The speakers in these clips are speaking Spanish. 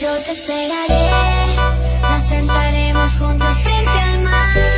Yo te esperaré, nos sentaremos juntos frente al mar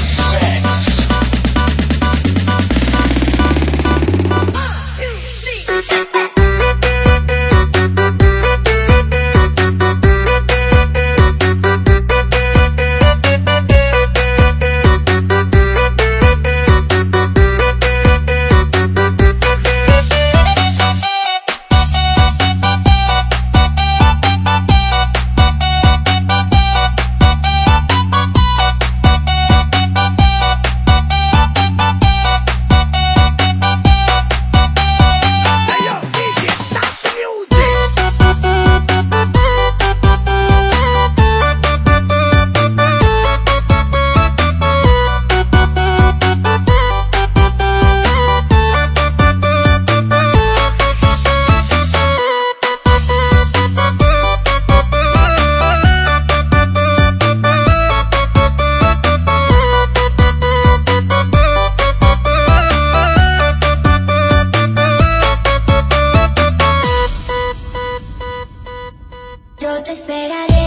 Yo te esperaré,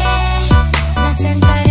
nos sentaré.